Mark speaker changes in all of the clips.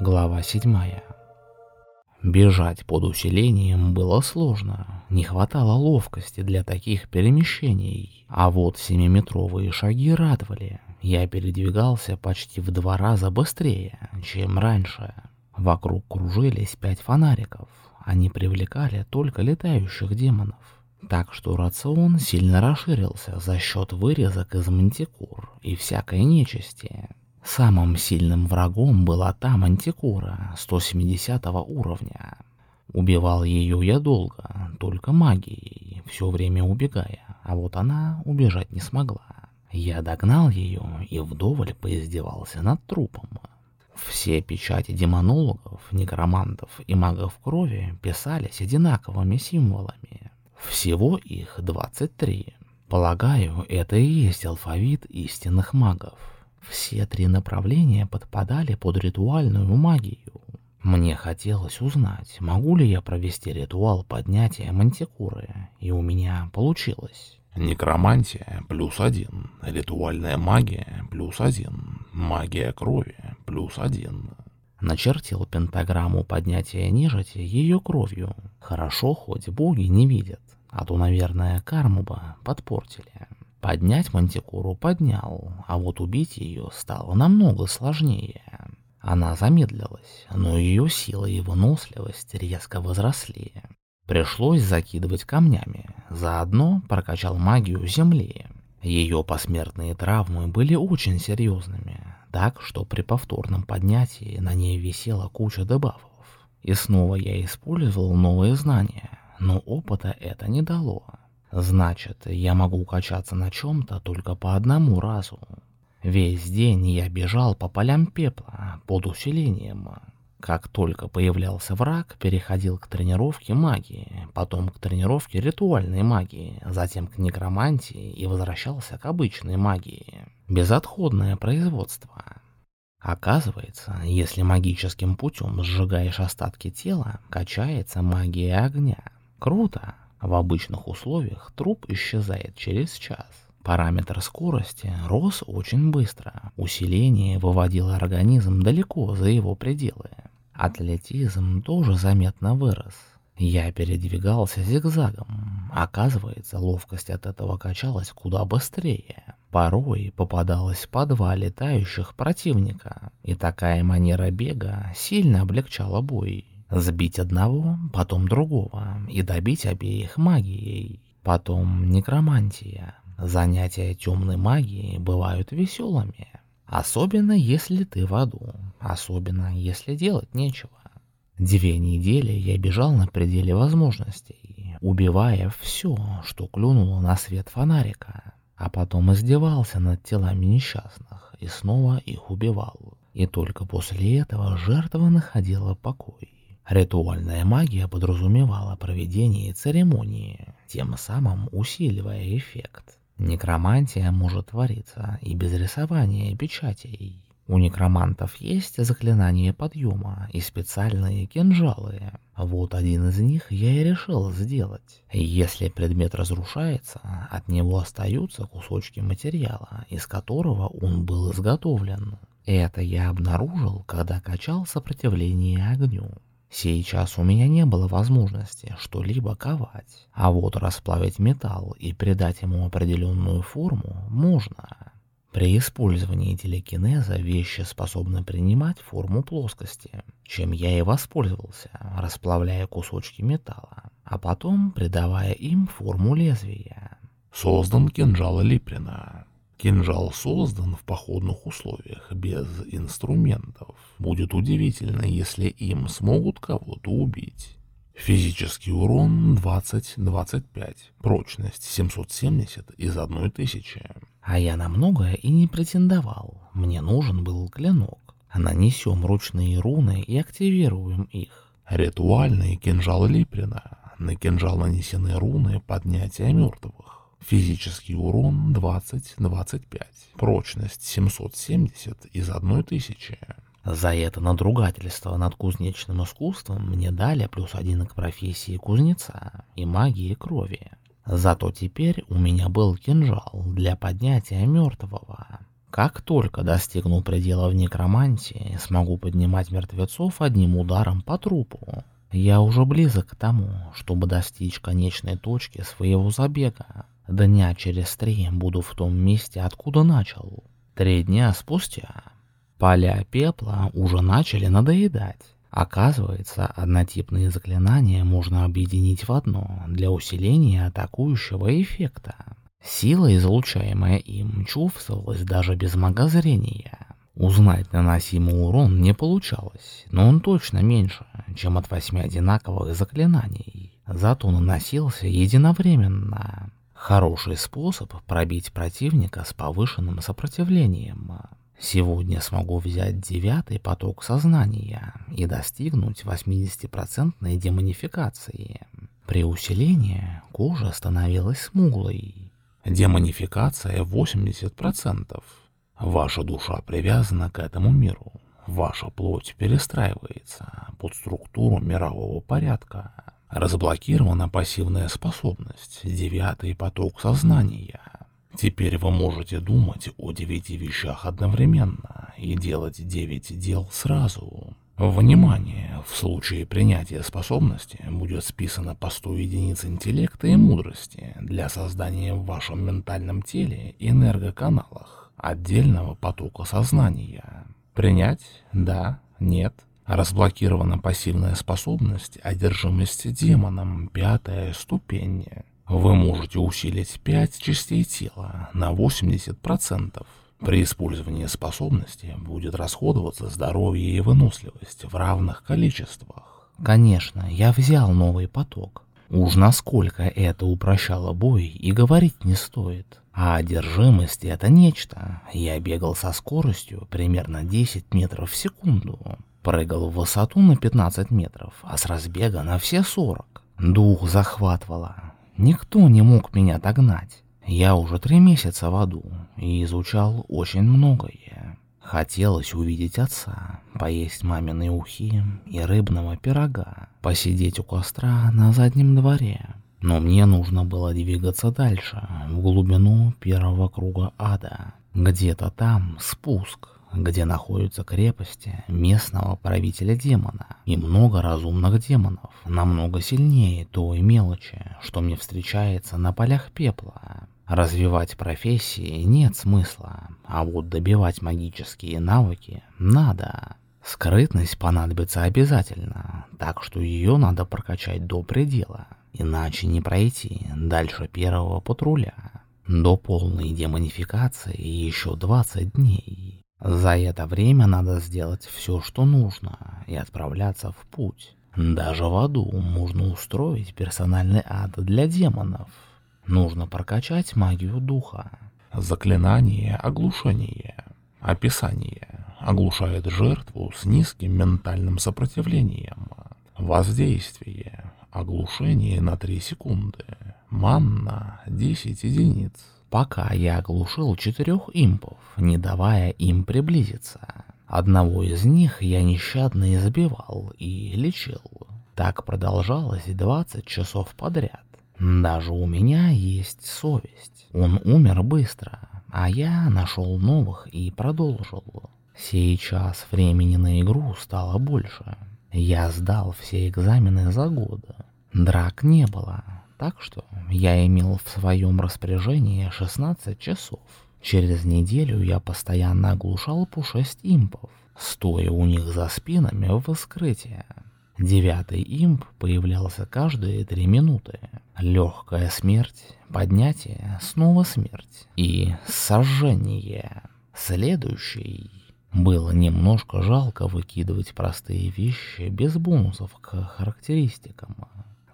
Speaker 1: Глава 7. Бежать под усилением было сложно, не хватало ловкости для таких перемещений, а вот семиметровые шаги радовали. Я передвигался почти в два раза быстрее, чем раньше. Вокруг кружились пять фонариков, они привлекали только летающих демонов. Так что рацион сильно расширился за счет вырезок из мантикур и всякой нечисти. Самым сильным врагом была та мантикура 170 уровня. Убивал ее я долго, только магией, все время убегая, а вот она убежать не смогла. Я догнал ее и вдоволь поиздевался над трупом. Все печати демонологов, некромантов и магов крови писались одинаковыми символами. Всего их 23. Полагаю, это и есть алфавит истинных магов. Все три направления подпадали под ритуальную магию. Мне хотелось узнать, могу ли я провести ритуал поднятия мантикуры, и у меня получилось.
Speaker 2: Некромантия плюс один, ритуальная магия плюс один, магия крови плюс один.
Speaker 1: Начертил пентаграмму поднятия нежити ее кровью. Хорошо, хоть боги не видят, а то, наверное, карму бы подпортили. Поднять мантикуру поднял, а вот убить ее стало намного сложнее. Она замедлилась, но ее сила и выносливость резко возросли. Пришлось закидывать камнями, заодно прокачал магию земли. Ее посмертные травмы были очень серьезными, так что при повторном поднятии на ней висела куча дебафов. И снова я использовал новые знания, но опыта это не дало. Значит, я могу качаться на чем-то только по одному разу. Весь день я бежал по полям пепла под усилением. Как только появлялся враг, переходил к тренировке магии, потом к тренировке ритуальной магии, затем к некромантии и возвращался к обычной магии. Безотходное производство. Оказывается, если магическим путем сжигаешь остатки тела, качается магия огня. Круто! В обычных условиях труп исчезает через час. Параметр скорости рос очень быстро. Усиление выводило организм далеко за его пределы. Атлетизм тоже заметно вырос. Я передвигался зигзагом. Оказывается, ловкость от этого качалась куда быстрее. Порой попадалось по два летающих противника, и такая манера бега сильно облегчала бой. Сбить одного, потом другого и добить обеих магией. Потом некромантия. Занятия темной магией бывают веселыми. Особенно если ты в аду. Особенно если делать нечего. Две недели я бежал на пределе возможностей, убивая все, что клюнуло на свет фонарика, а потом издевался над телами несчастных и снова их убивал. И только после этого жертва находила покой. Ритуальная магия подразумевала проведение церемонии, тем самым усиливая эффект. Некромантия может твориться и без рисования печатей. У некромантов есть заклинание подъема и специальные кинжалы. Вот один из них я и решил сделать. Если предмет разрушается, от него остаются кусочки материала, из которого он был изготовлен. Это я обнаружил, когда качал сопротивление огню. Сейчас у меня не было возможности что-либо ковать, а вот расплавить металл и придать ему определенную форму можно. При использовании телекинеза вещи способны принимать форму плоскости, чем я и воспользовался, расплавляя кусочки металла, а потом придавая им форму лезвия.
Speaker 2: Создан кинжал Липрина. Кинжал создан в походных условиях, без инструментов. Будет удивительно, если им смогут кого-то убить. Физический урон 20-25, прочность 770 из 1000.
Speaker 1: А я на многое и не претендовал. Мне нужен был клинок. Нанесем ручные руны и активируем их.
Speaker 2: Ритуальный кинжал Липрина. На кинжал нанесены руны поднятия мертвых. Физический урон 20-25. Прочность 770 из 1000.
Speaker 1: За это надругательство над кузнечным искусством мне дали плюс один к профессии кузнеца и магии крови. Зато теперь у меня был кинжал для поднятия мертвого. Как только достигну предела в некромантии, смогу поднимать мертвецов одним ударом по трупу. Я уже близок к тому, чтобы достичь конечной точки своего забега. Дня через три буду в том месте, откуда начал. Три дня спустя поля пепла уже начали надоедать. Оказывается, однотипные заклинания можно объединить в одно для усиления атакующего эффекта. Сила, излучаемая им, чувствовалась даже без магозрения. Узнать наносимый урон не получалось, но он точно меньше, чем от восьми одинаковых заклинаний. Зато наносился единовременно. Хороший способ пробить противника с повышенным сопротивлением. Сегодня смогу взять девятый поток сознания и достигнуть 80% демонификации. При усилении кожа становилась смуглой,
Speaker 2: Демонификация 80%. Ваша душа привязана к этому миру. Ваша плоть перестраивается под структуру мирового порядка. Разблокирована пассивная способность, девятый поток сознания. Теперь вы можете думать о девяти вещах одновременно и делать девять дел сразу. Внимание! В случае принятия способности будет списано по 100 единиц интеллекта и мудрости для создания в вашем ментальном теле энергоканалах отдельного потока сознания. Принять? Да? Нет? Разблокирована пассивная способность одержимости демоном, пятая ступень. Вы можете усилить 5 частей тела на 80%. При использовании способности будет расходоваться здоровье и выносливость в равных количествах.
Speaker 1: Конечно, я взял новый поток. Уж насколько это упрощало бой и говорить не стоит. А одержимость — это нечто. Я бегал со скоростью примерно 10 метров в секунду. Прыгал в высоту на 15 метров, а с разбега на все 40. Дух захватывало. Никто не мог меня догнать. Я уже три месяца в аду и изучал очень многое. Хотелось увидеть отца, поесть маминой ухи и рыбного пирога, посидеть у костра на заднем дворе. Но мне нужно было двигаться дальше, в глубину первого круга ада. Где-то там спуск, где находятся крепости местного правителя демона и много разумных демонов, намного сильнее той мелочи, что мне встречается на полях пепла. Развивать профессии нет смысла, а вот добивать магические навыки надо. Скрытность понадобится обязательно, так что ее надо прокачать до предела, иначе не пройти дальше первого патруля. До полной демонификации еще 20 дней. За это время надо сделать все, что нужно, и отправляться в путь. Даже в аду можно устроить персональный ад для демонов. Нужно прокачать магию духа.
Speaker 2: Заклинание оглушения. Описание. Оглушает жертву с низким ментальным сопротивлением. Воздействие. Оглушение на 3 секунды. Манна 10 единиц.
Speaker 1: Пока я оглушил четырех импов, не давая им приблизиться. Одного из них я нещадно избивал и лечил. Так продолжалось 20 часов подряд. Даже у меня есть совесть. Он умер быстро, а я нашел новых и продолжил. Сейчас времени на игру стало больше. Я сдал все экзамены за год. Драк не было, так что я имел в своем распоряжении 16 часов. Через неделю я постоянно оглушал по 6 импов, стоя у них за спинами в вскрытии. Девятый имп появлялся каждые три минуты. Легкая смерть, поднятие, снова смерть и сожжение. Следующий. Было немножко жалко выкидывать простые вещи без бонусов к характеристикам.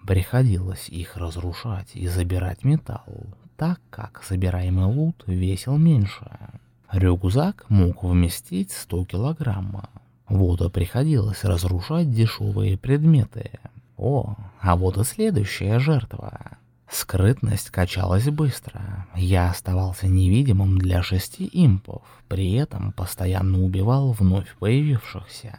Speaker 1: Приходилось их разрушать и забирать металл, так как собираемый лут весил меньше. Рюкзак мог вместить 100 килограмма, вот и приходилось разрушать дешевые предметы. О, а вот и следующая жертва. Скрытность качалась быстро. Я оставался невидимым для шести импов, при этом постоянно убивал вновь появившихся.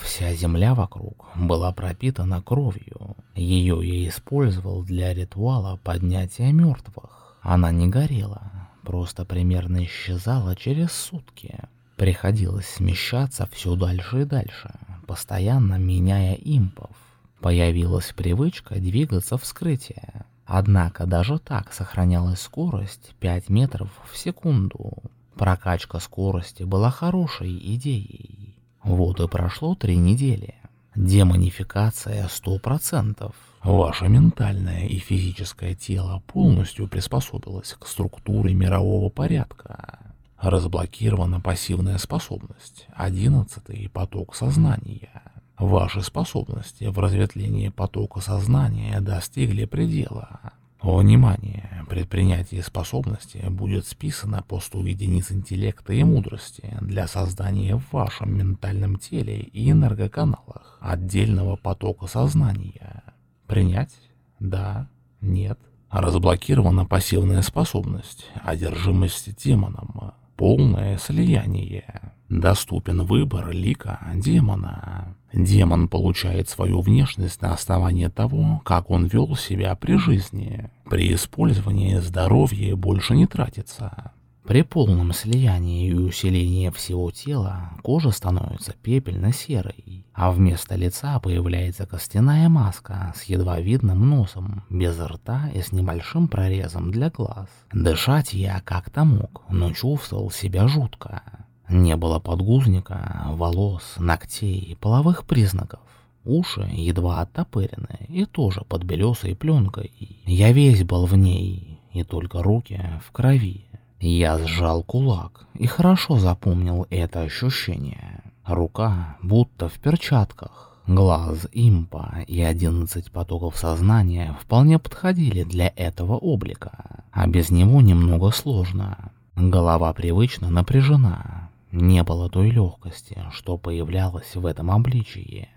Speaker 1: Вся земля вокруг была пропитана кровью. Ее я использовал для ритуала поднятия мертвых. Она не горела, просто примерно исчезала через сутки. Приходилось смещаться все дальше и дальше, постоянно меняя импов. Появилась привычка двигаться вскрытие. Однако даже так сохранялась скорость 5 метров в секунду. Прокачка скорости была хорошей идеей. Вот и прошло три недели. Демонификация 100%.
Speaker 2: Ваше ментальное и физическое тело полностью приспособилось к структуре мирового порядка. Разблокирована пассивная способность, одиннадцатый поток сознания. Ваши способности в разветвлении потока сознания достигли предела. Внимание! Предпринятие способности будет списано по 100 единиц интеллекта и мудрости для создания в вашем ментальном теле и энергоканалах отдельного потока сознания. Принять? Да? Нет? Разблокирована пассивная способность, одержимость демоном, полное слияние. Доступен выбор лика демона. Демон получает свою внешность на основании того, как он вел себя при жизни. При использовании здоровье больше не тратится.
Speaker 1: При полном слиянии и усилении всего тела кожа становится пепельно-серой, а вместо лица появляется костяная маска с едва видным носом, без рта и с небольшим прорезом для глаз. Дышать я как-то мог, но чувствовал себя жутко. Не было подгузника, волос, ногтей половых признаков. Уши едва оттопырены и тоже под белесой пленкой. Я весь был в ней, и только руки в крови. Я сжал кулак и хорошо запомнил это ощущение. Рука будто в перчатках. Глаз импа и одиннадцать потоков сознания вполне подходили для этого облика, а без него немного сложно. Голова привычно напряжена. Не было той легкости, что появлялась в этом обличии.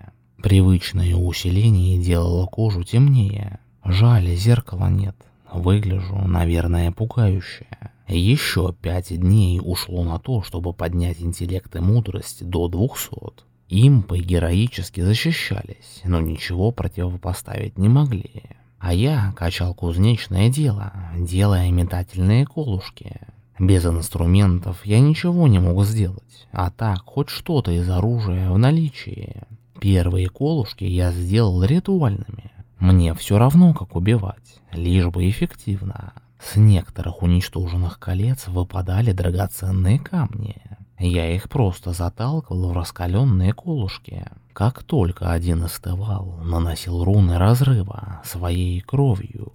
Speaker 1: Привычное усиление делало кожу темнее. Жаль, зеркала нет. Выгляжу, наверное, пугающе. Еще пять дней ушло на то, чтобы поднять интеллект и мудрость до двухсот. Импы героически защищались, но ничего противопоставить не могли. А я качал кузнечное дело, делая метательные колушки. Без инструментов я ничего не мог сделать, а так хоть что-то из оружия в наличии. Первые колушки я сделал ритуальными. Мне все равно, как убивать, лишь бы эффективно. С некоторых уничтоженных колец выпадали драгоценные камни. Я их просто заталкивал в раскаленные колышки. Как только один остывал, наносил руны разрыва своей кровью.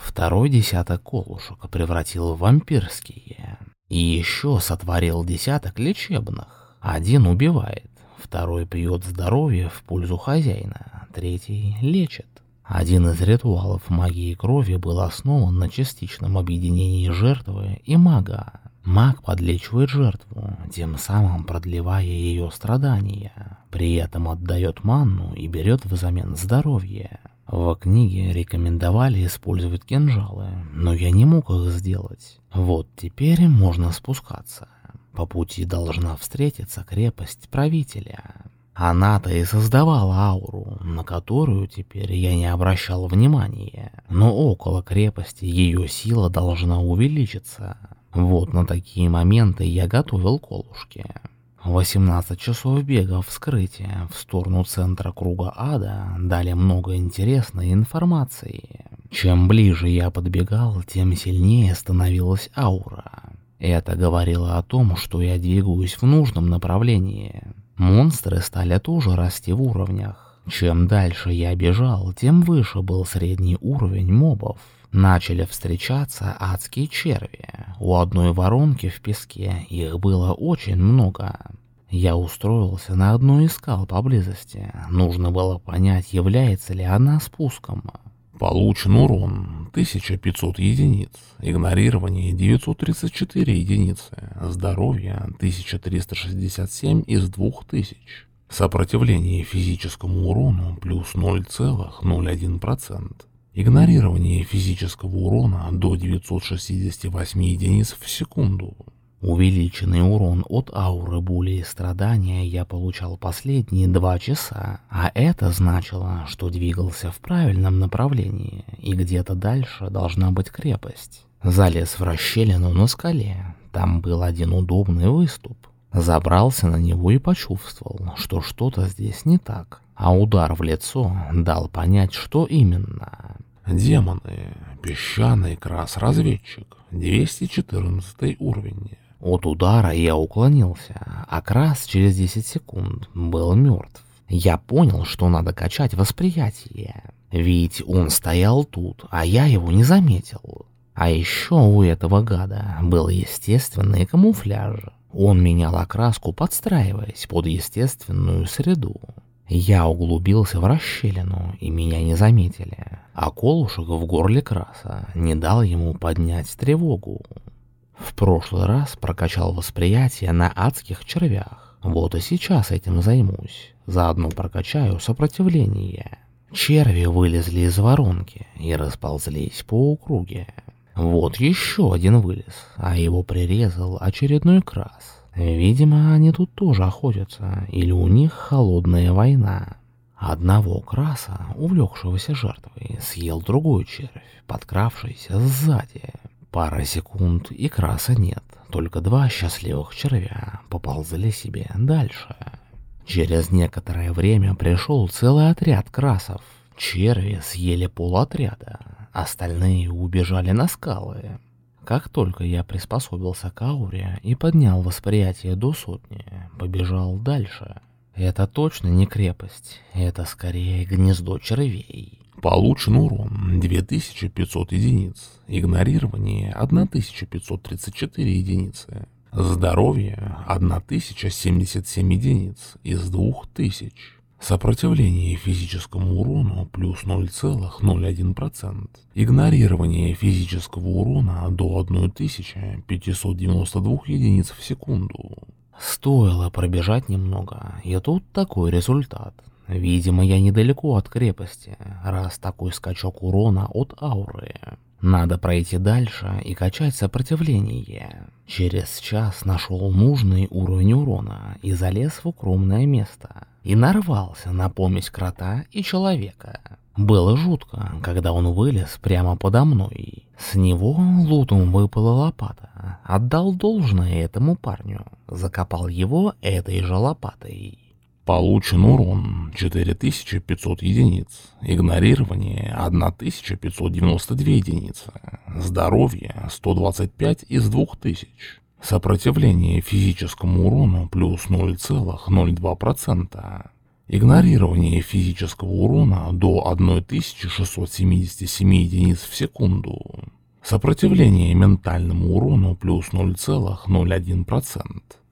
Speaker 1: Второй десяток колышек превратил в вампирские. И еще сотворил десяток лечебных. Один убивает, второй пьет здоровье в пользу хозяина, третий лечит. Один из ритуалов магии крови был основан на частичном объединении жертвы и мага. Маг подлечивает жертву, тем самым продлевая ее страдания. При этом отдает манну и берет взамен здоровье. В книге рекомендовали использовать кинжалы, но я не мог их сделать. Вот теперь можно спускаться. По пути должна встретиться крепость правителя. Она-то и создавала ауру, на которую теперь я не обращал внимания. Но около крепости ее сила должна увеличиться. Вот на такие моменты я готовил колушки. 18 часов бега вскрытия в сторону центра круга ада дали много интересной информации. Чем ближе я подбегал, тем сильнее становилась аура. Это говорило о том, что я двигаюсь в нужном направлении. Монстры стали тоже расти в уровнях. Чем дальше я бежал, тем выше был средний уровень мобов. Начали встречаться адские черви. У одной воронки в песке их было очень много. Я устроился на одной из скал поблизости. Нужно было понять, является ли она спуском.
Speaker 2: Получен урон 1500 единиц, игнорирование 934 единицы, здоровье 1367 из 2000, сопротивление физическому урону плюс 0,01%, игнорирование физического урона до 968 единиц в секунду.
Speaker 1: Увеличенный урон от ауры боли и страдания я получал последние два часа, а это значило, что двигался в правильном направлении, и где-то дальше должна быть крепость. Залез в расщелину на скале. Там был один удобный выступ. Забрался на него и почувствовал, что что-то здесь не так. А удар в лицо дал понять, что именно.
Speaker 2: Демоны. Песчаный крас-разведчик. 214 уровень.
Speaker 1: От удара я уклонился, а крас через 10 секунд был мертв. Я понял, что надо качать восприятие. Ведь он стоял тут, а я его не заметил. А еще у этого гада был естественный камуфляж. Он менял окраску, подстраиваясь под естественную среду. Я углубился в расщелину, и меня не заметили, а колушек в горле краса не дал ему поднять тревогу. В прошлый раз прокачал восприятие на адских червях. Вот и сейчас этим займусь. Заодно прокачаю сопротивление. Черви вылезли из воронки и расползлись по округе. Вот еще один вылез, а его прирезал очередной крас. Видимо, они тут тоже охотятся, или у них холодная война. Одного краса, увлекшегося жертвой, съел другой червь, подкравшийся сзади. Пара секунд, и краса нет, только два счастливых червя поползли себе дальше. Через некоторое время пришел целый отряд красов. Черви съели полотряда, остальные убежали на скалы. Как только я приспособился к ауре и поднял восприятие до сотни, побежал дальше. Это точно не крепость, это скорее гнездо червей.
Speaker 2: Получен урон 2500 единиц, игнорирование 1534 единицы. Здоровье 1077 единиц из 2000. Сопротивление физическому урону плюс 0,01%. Игнорирование физического урона до 1592 единиц в секунду.
Speaker 1: Стоило пробежать немного, и тут такой результат. Видимо, я недалеко от крепости, раз такой скачок урона от ауры. Надо пройти дальше и качать сопротивление. Через час нашел нужный уровень урона и залез в укромное место. И нарвался на помесь крота и человека. Было жутко, когда он вылез прямо подо мной. С него лутом выпала лопата. Отдал должное этому парню. Закопал его этой же лопатой.
Speaker 2: Получен урон 4500 единиц, игнорирование 1592 единицы, здоровье 125 из 2000, сопротивление физическому урону плюс 0,02%, игнорирование физического урона до 1677 единиц в секунду, сопротивление ментальному урону плюс 0,01%.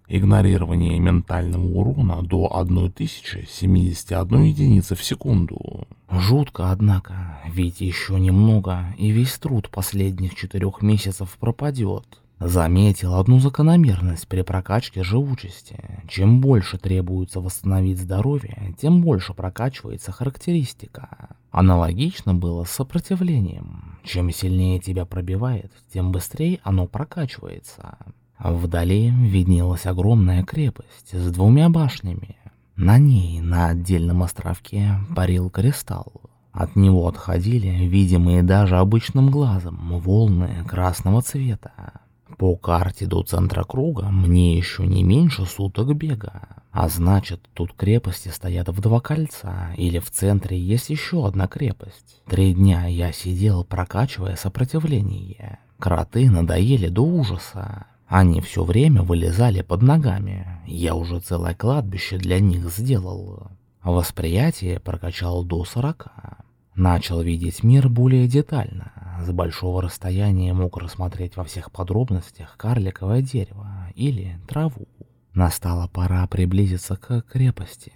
Speaker 2: Игнорирование ментального урона до 1071 единицы в секунду.
Speaker 1: Жутко, однако, ведь еще немного, и весь труд последних четырех месяцев пропадет. Заметил одну закономерность при прокачке живучести. Чем больше требуется восстановить здоровье, тем больше прокачивается характеристика. Аналогично было с сопротивлением. Чем сильнее тебя пробивает, тем быстрее оно прокачивается. Вдали виднелась огромная крепость с двумя башнями. На ней, на отдельном островке, парил кристалл. От него отходили, видимые даже обычным глазом, волны красного цвета. По карте до центра круга мне еще не меньше суток бега. А значит, тут крепости стоят в два кольца, или в центре есть еще одна крепость. Три дня я сидел, прокачивая сопротивление. Кроты надоели до ужаса. Они все время вылезали под ногами. Я уже целое кладбище для них сделал. Восприятие прокачал до сорока. Начал видеть мир более детально. С большого расстояния мог рассмотреть во всех подробностях карликовое дерево или траву. Настала пора приблизиться к крепости.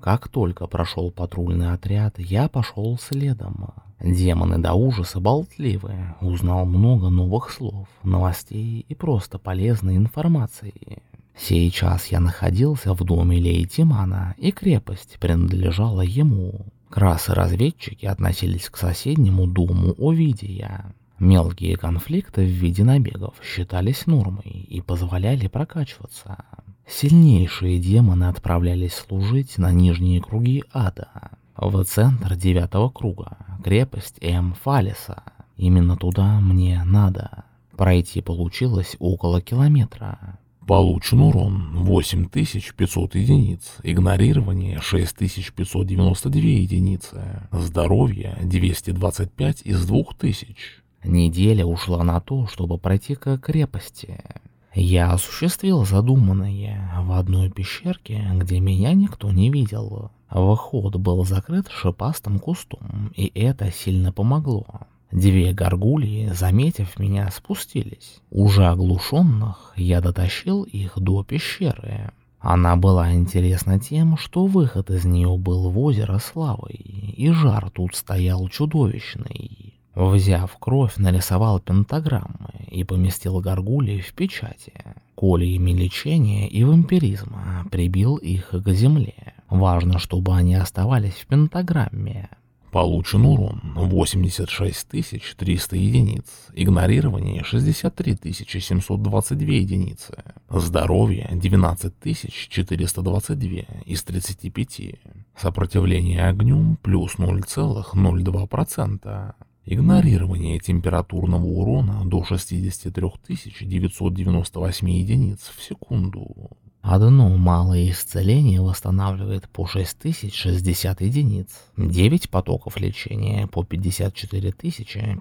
Speaker 1: Как только прошел патрульный отряд, я пошел следом. Демоны до ужаса болтливые, узнал много новых слов, новостей и просто полезной информации. Сейчас я находился в доме Лейтимана, и крепость принадлежала ему. Красы-разведчики относились к соседнему дому Овидия. Мелкие конфликты в виде набегов считались нормой и позволяли прокачиваться. Сильнейшие демоны отправлялись служить на нижние круги ада, в центр девятого круга, крепость М. Фалиса. Именно туда мне надо. Пройти получилось около километра.
Speaker 2: Получен урон 8500 единиц, игнорирование 6592 единицы, здоровье 225 из 2000.
Speaker 1: Неделя ушла на то, чтобы пройти к крепости. Я осуществил задуманное в одной пещерке, где меня никто не видел. Вход был закрыт шипастым кустом, и это сильно помогло. Две горгульи, заметив меня, спустились. Уже оглушенных, я дотащил их до пещеры. Она была интересна тем, что выход из нее был в озеро славой, и жар тут стоял чудовищный. Взяв кровь, нарисовал пентаграммы и поместил горгулей в печати. Колиями лечения и вампиризма прибил их к земле. Важно, чтобы они оставались в пентаграмме.
Speaker 2: Получен урон 86 300 единиц, игнорирование 63 722 единицы, здоровье 19 422 из 35, сопротивление огню плюс 0,02%, игнорирование температурного урона до 63 998 единиц в секунду.
Speaker 1: Одно малое исцеление восстанавливает по 6060 единиц, 9 потоков лечения по 54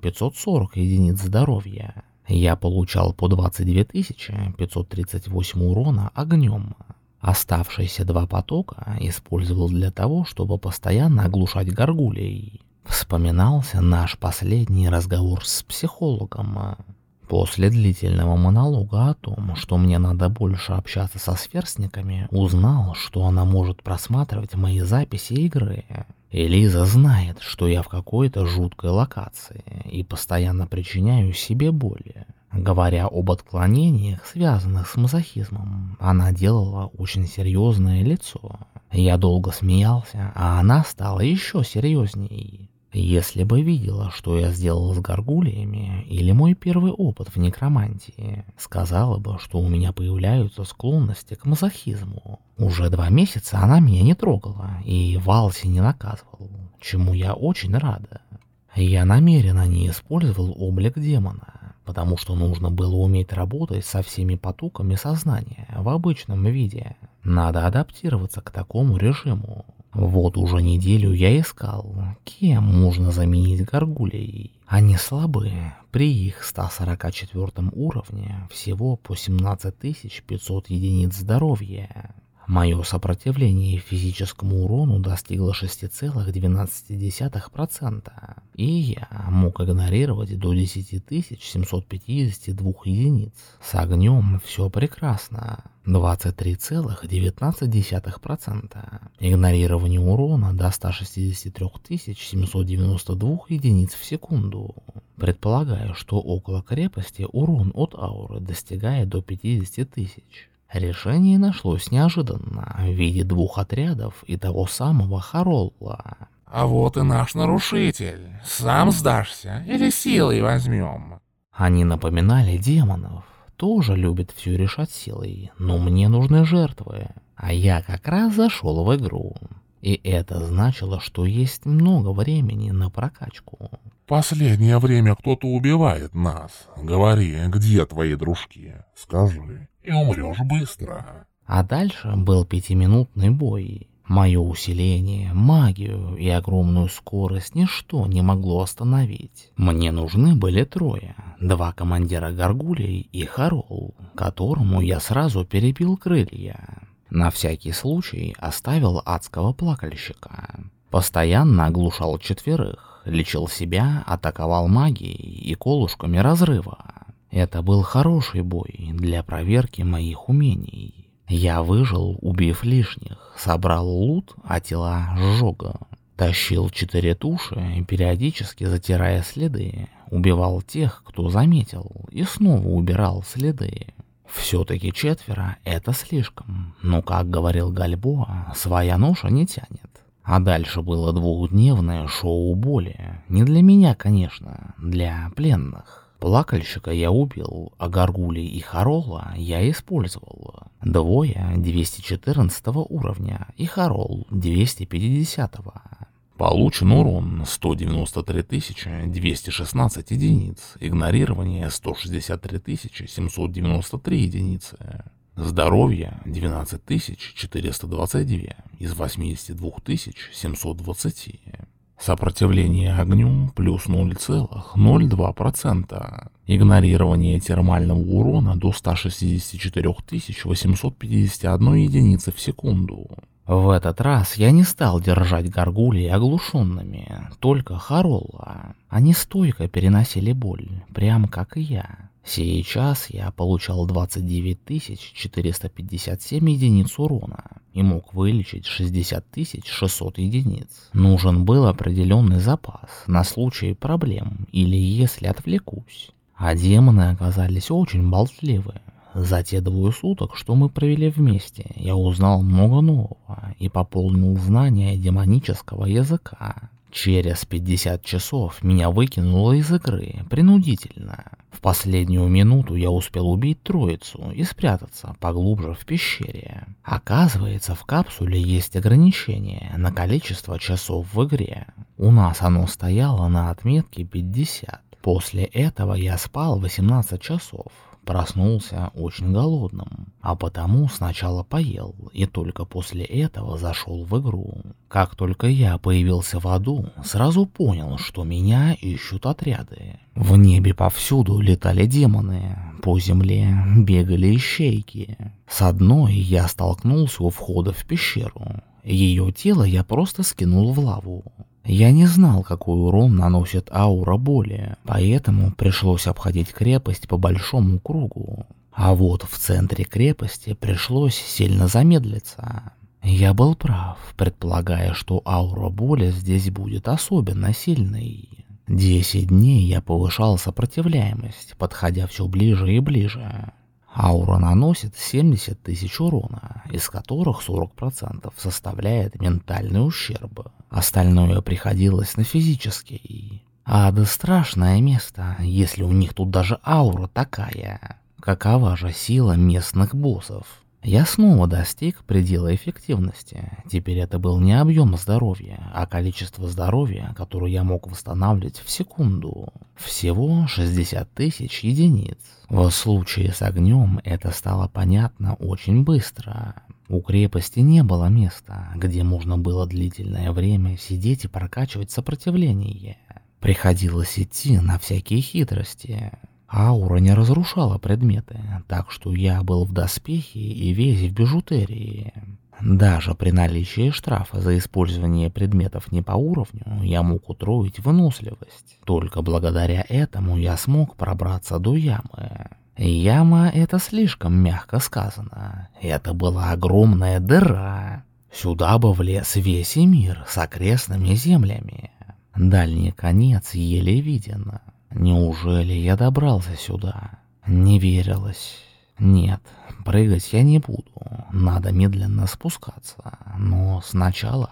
Speaker 1: 540 единиц здоровья. Я получал по 22 538 урона огнем. Оставшиеся два потока использовал для того, чтобы постоянно оглушать горгулей. Вспоминался наш последний разговор с психологом. После длительного монолога о том, что мне надо больше общаться со сверстниками, узнал, что она может просматривать мои записи игры. Элиза знает, что я в какой-то жуткой локации и постоянно причиняю себе боли. Говоря об отклонениях, связанных с мазохизмом, она делала очень серьезное лицо. Я долго смеялся, а она стала еще серьезней. Если бы видела, что я сделал с горгулиями, или мой первый опыт в некромантии, сказала бы, что у меня появляются склонности к мазохизму. Уже два месяца она меня не трогала и Валси не наказывал, чему я очень рада. Я намеренно не использовал облик демона, потому что нужно было уметь работать со всеми потоками сознания в обычном виде. Надо адаптироваться к такому режиму. Вот уже неделю я искал, кем можно заменить горгулей. Они слабые, при их 144 уровне всего по 17500 единиц здоровья. Мое сопротивление физическому урону достигло 6,12%, и я мог игнорировать до 10752 единиц. С огнем все прекрасно. 23,19%. Игнорирование урона до 163 792 единиц в секунду. Предполагаю, что около крепости урон от ауры достигает до 50 тысяч. Решение нашлось неожиданно в виде двух отрядов и того самого Харолла.
Speaker 2: «А вот и наш нарушитель. Сам сдашься или силой возьмем?»
Speaker 1: Они напоминали демонов. Тоже любят все решать силой, но мне нужны жертвы. А я как раз зашел в игру. И это значило, что есть много времени на прокачку.
Speaker 2: «Последнее время кто-то убивает нас. Говори, где твои дружки? Скажи, и умрешь быстро».
Speaker 1: А дальше был пятиминутный бой. Мое усиление, магию и огромную скорость ничто не могло остановить. Мне нужны были трое. Два командира Гаргулей и Харол, которому я сразу перебил крылья. На всякий случай оставил адского плакальщика. Постоянно оглушал четверых, лечил себя, атаковал магией и колушками разрыва. Это был хороший бой для проверки моих умений. Я выжил, убив лишних, собрал лут, а тела сжега. Тащил четыре туши, периодически затирая следы, убивал тех, кто заметил, и снова убирал следы. Все-таки четверо — это слишком, но, как говорил Гальбоа, своя ноша не тянет. А дальше было двухдневное шоу боли. Не для меня, конечно, для пленных. Плакальщика я убил, а Гаргули и Харола я использовал. Двое 214 уровня и Харол 250. -го.
Speaker 2: Получен урон 193 216 единиц, игнорирование 163 793 единицы. Здоровье 12 422 из 82 720. Сопротивление огню плюс 0,02%. Игнорирование термального урона до 164 851 единицы в секунду.
Speaker 1: В этот раз я не стал держать горгулей оглушенными, только Харолла. Они стойко переносили боль, прям как и я. Сейчас я получал 29 457 единиц урона и мог вылечить 60 600 единиц. Нужен был определенный запас на случай проблем или если отвлекусь. А демоны оказались очень болтливые. За те двое суток, что мы провели вместе, я узнал много нового и пополнил знания демонического языка. Через 50 часов меня выкинуло из игры, принудительно. В последнюю минуту я успел убить троицу и спрятаться поглубже в пещере. Оказывается, в капсуле есть ограничение на количество часов в игре. У нас оно стояло на отметке 50. После этого я спал 18 часов, Проснулся очень голодным, а потому сначала поел и только после этого зашел в игру. Как только я появился в аду, сразу понял, что меня ищут отряды. В небе повсюду летали демоны, по земле бегали ищейки. С одной я столкнулся у входа в пещеру. Ее тело я просто скинул в лаву. Я не знал, какой урон наносит аура боли, поэтому пришлось обходить крепость по большому кругу. А вот в центре крепости пришлось сильно замедлиться. Я был прав, предполагая, что аура боли здесь будет особенно сильной. Десять дней я повышал сопротивляемость, подходя все ближе и ближе. Аура наносит 70 тысяч урона, из которых 40% составляет ментальный ущерб. Остальное приходилось на физический. Ад — страшное место, если у них тут даже аура такая. Какова же сила местных боссов? Я снова достиг предела эффективности. Теперь это был не объем здоровья, а количество здоровья, которое я мог восстанавливать в секунду. Всего 60 тысяч единиц. В случае с огнем это стало понятно очень быстро. У крепости не было места, где можно было длительное время сидеть и прокачивать сопротивление. Приходилось идти на всякие хитрости. Аура не разрушала предметы, так что я был в доспехе и весь в бижутерии. Даже при наличии штрафа за использование предметов не по уровню я мог утроить выносливость. Только благодаря этому я смог пробраться до ямы. Яма — это слишком мягко сказано. Это была огромная дыра. Сюда бы влез весь мир с окрестными землями. Дальний конец еле виден. Неужели я добрался сюда? Не верилось. Нет, прыгать я не буду. Надо медленно спускаться. Но сначала...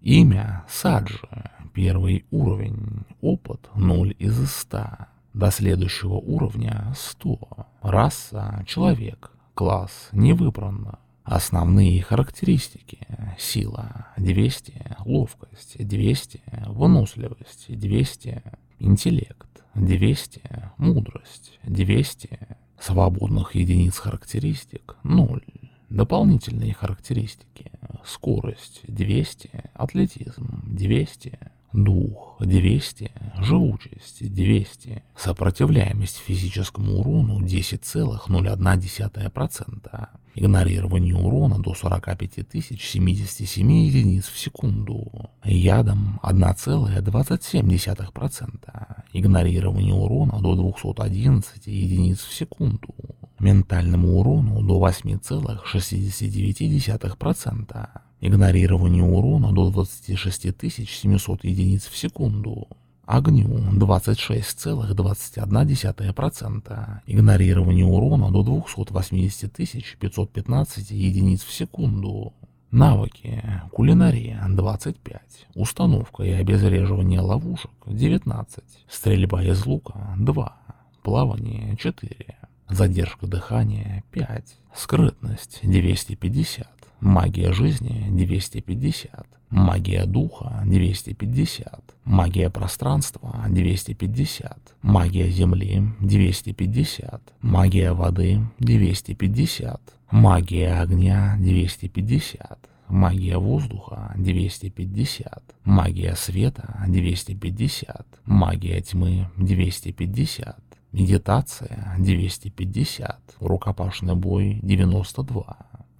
Speaker 2: Имя Саджи. Первый уровень. Опыт 0 из 100. До следующего уровня 100. Раса – человек. Класс не выбран. Основные характеристики. Сила 200, ловкость 200, выносливость 200, интеллект 200, мудрость 200, свободных единиц характеристик 0, дополнительные характеристики, скорость 200, атлетизм 200, дух 200, живучесть 200, сопротивляемость физическому урону 10,01%, игнорирование урона до 45 077 единиц в секунду, ядом 1,27%, игнорирование урона до 211 единиц в секунду, ментальному урону до 8,69%, игнорирование урона до 26 700 единиц в секунду, огню 26,21%, игнорирование урона до 280 515 единиц в секунду, навыки, кулинария 25, установка и обезвреживание ловушек 19, стрельба из лука 2, плавание 4, Задержка дыхания 5. Скрытность 250. Магия жизни 250. Магия духа 250. Магия пространства 250. Магия земли 250. Магия воды 250. Магия огня 250. Магия воздуха 250. Магия света 250. Магия тьмы 250. Медитация 250. Рукопашный бой 92.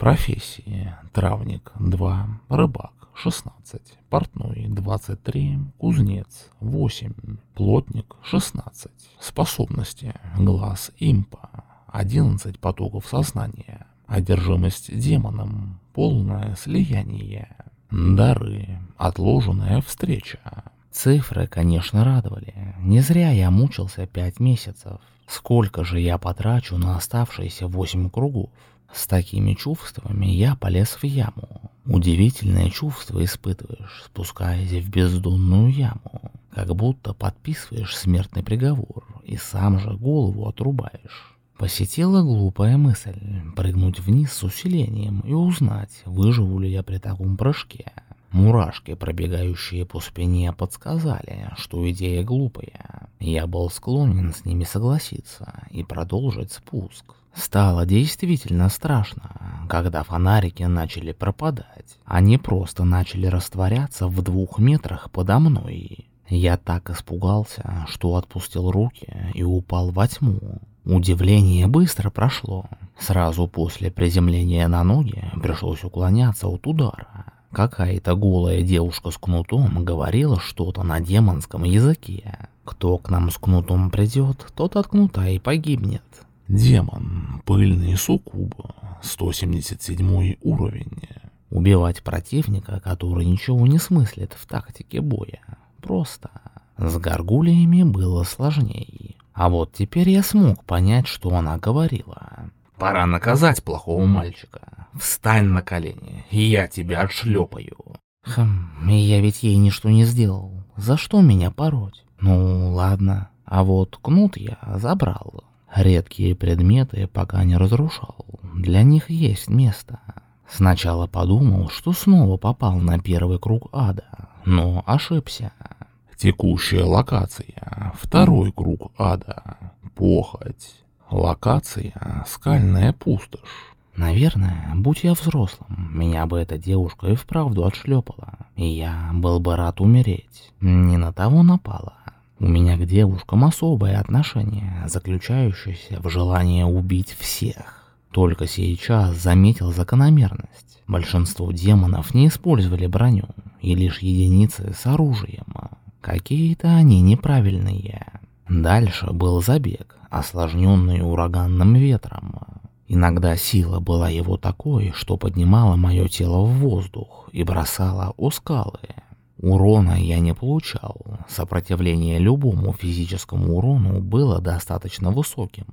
Speaker 2: Профессии. Травник 2. Рыбак 16. Портной 23. Кузнец 8. Плотник 16. Способности. Глаз импа 11 потоков сознания. Одержимость демоном. Полное слияние. Дары. Отложенная встреча.
Speaker 1: Цифры, конечно, радовали. Не зря я мучился пять месяцев. Сколько же я потрачу на оставшиеся восемь кругов? С такими чувствами я полез в яму. Удивительное чувство испытываешь, спускаясь в бездонную яму. Как будто подписываешь смертный приговор и сам же голову отрубаешь. Посетила глупая мысль прыгнуть вниз с усилением и узнать, выживу ли я при таком прыжке. Мурашки, пробегающие по спине, подсказали, что идея глупая. Я был склонен с ними согласиться и продолжить спуск. Стало действительно страшно, когда фонарики начали пропадать. Они просто начали растворяться в двух метрах подо мной. Я так испугался, что отпустил руки и упал во тьму. Удивление быстро прошло. Сразу после приземления на ноги пришлось уклоняться от удара. Какая-то голая девушка с кнутом говорила что-то на демонском языке. Кто к нам с кнутом придет, тот от кнута и погибнет.
Speaker 2: Демон, пыльный суккуба, 177 уровень.
Speaker 1: Убивать противника, который ничего не смыслит в тактике боя. Просто. С горгулиями было сложнее. А вот теперь я смог понять, что она говорила.
Speaker 2: Пора наказать плохого мальчика. Встань на колени, я тебя отшлепаю.
Speaker 1: Хм, я ведь ей ничто не сделал. За что меня пороть? Ну, ладно. А вот кнут я забрал. Редкие предметы пока не разрушал. Для них есть место. Сначала подумал, что снова попал на первый круг ада, но ошибся.
Speaker 2: Текущая локация. Второй круг ада. Похоть. Локация — скальная пустошь.
Speaker 1: Наверное, будь я взрослым, меня бы эта девушка и вправду отшлепала, и я был бы рад умереть. Не на того напала. У меня к девушкам особое отношение, заключающееся в желании убить всех. Только сейчас заметил закономерность. Большинство демонов не использовали броню, и лишь единицы с оружием. Какие-то они неправильные. Дальше был забег, осложненный ураганным ветром. Иногда сила была его такой, что поднимала мое тело в воздух и бросала у скалы. Урона я не получал, сопротивление любому физическому урону было достаточно высоким.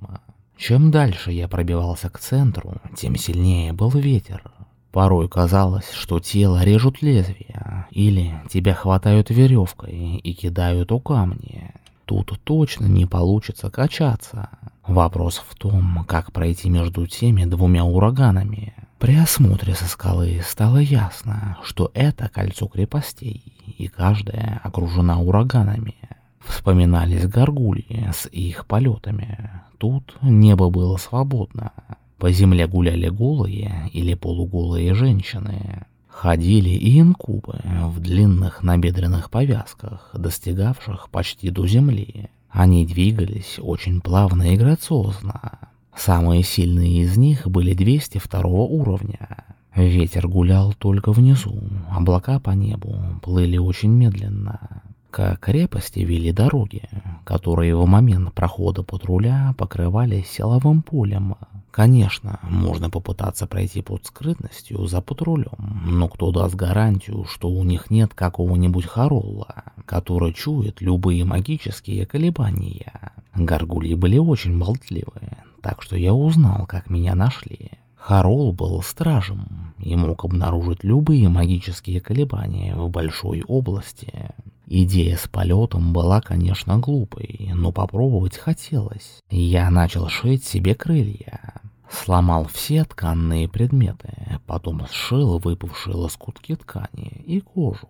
Speaker 1: Чем дальше я пробивался к центру, тем сильнее был ветер. Порой казалось, что тело режут лезвия, или тебя хватают веревкой и кидают у камня. Тут точно не получится качаться. Вопрос в том, как пройти между теми двумя ураганами. При осмотре со скалы стало ясно, что это кольцо крепостей, и каждая окружена ураганами. Вспоминались горгульи с их полетами. Тут небо было свободно. По земле гуляли голые или полуголые женщины. Ходили и инкубы в длинных набедренных повязках, достигавших почти до земли. Они двигались очень плавно и грациозно. Самые сильные из них были 202 уровня. Ветер гулял только внизу, облака по небу плыли очень медленно. К крепости вели дороги, которые в момент прохода патруля покрывались силовым полем, Конечно, можно попытаться пройти под скрытностью за патрулем, но кто даст гарантию, что у них нет какого-нибудь Харолла, который чует любые магические колебания? Гаргульи были очень болтливые, так что я узнал, как меня нашли. Харол был стражем и мог обнаружить любые магические колебания в большой области Идея с полетом была, конечно, глупой, но попробовать хотелось. Я начал шить себе крылья. Сломал все тканные предметы, потом сшил выпавшие лоскутки ткани и кожу.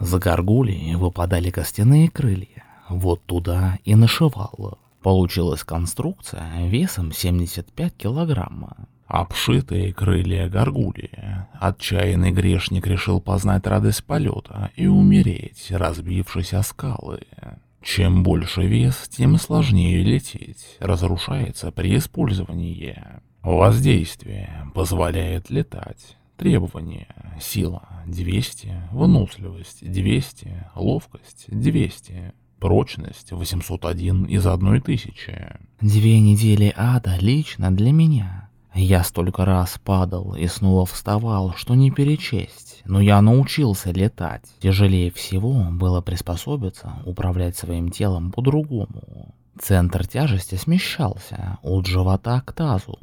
Speaker 1: За горгулей выпадали костяные крылья. Вот туда и нашивал. Получилась конструкция весом 75 килограмма.
Speaker 2: Обшитые крылья горгульи. Отчаянный грешник решил познать радость полета и умереть, разбившись о скалы. Чем больше вес, тем сложнее лететь, разрушается при использовании. Воздействие позволяет летать. Требования. Сила 200, выносливость 200, ловкость 200, прочность 801 из одной тысячи.
Speaker 1: Две недели ада лично для меня. Я столько раз падал и снова вставал, что не перечесть, но я научился летать. Тяжелее всего было приспособиться управлять своим телом по-другому. Центр тяжести смещался от живота к тазу.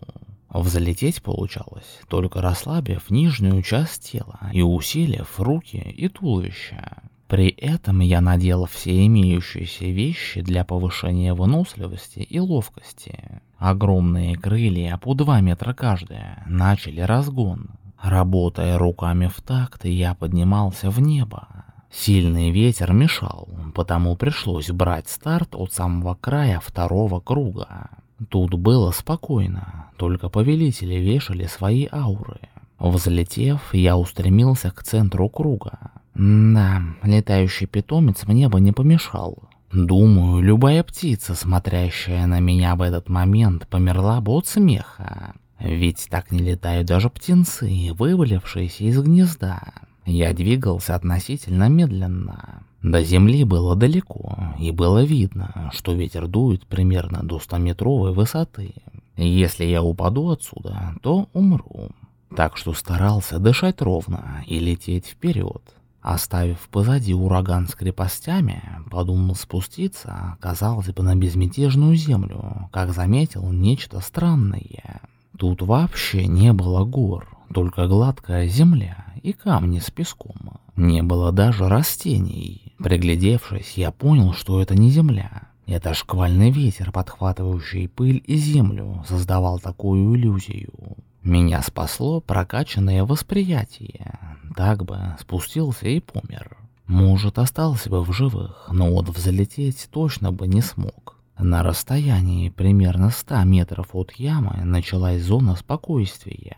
Speaker 1: Взлететь получалось, только расслабив нижнюю часть тела и усилив руки и туловище. При этом я надел все имеющиеся вещи для повышения выносливости и ловкости. Огромные крылья по 2 метра каждая начали разгон. Работая руками в такт, я поднимался в небо. Сильный ветер мешал, потому пришлось брать старт от самого края второго круга. Тут было спокойно, только повелители вешали свои ауры. Взлетев, я устремился к центру круга. Да, летающий питомец мне бы не помешал. Думаю, любая птица, смотрящая на меня в этот момент, померла бы от смеха. Ведь так не летают даже птенцы, вывалившиеся из гнезда. Я двигался относительно медленно. До земли было далеко, и было видно, что ветер дует примерно до 100-метровой высоты. Если я упаду отсюда, то умру. Так что старался дышать ровно и лететь вперед. Оставив позади ураган с крепостями, подумал спуститься, казалось бы, на безмятежную землю, как заметил нечто странное. Тут вообще не было гор, только гладкая земля и камни с песком. Не было даже растений. Приглядевшись, я понял, что это не земля. Это шквальный ветер, подхватывающий пыль и землю, создавал такую иллюзию. Меня спасло прокачанное восприятие. Так бы спустился и помер. Может, остался бы в живых, но вот взлететь точно бы не смог. На расстоянии примерно 100 метров от ямы началась зона спокойствия.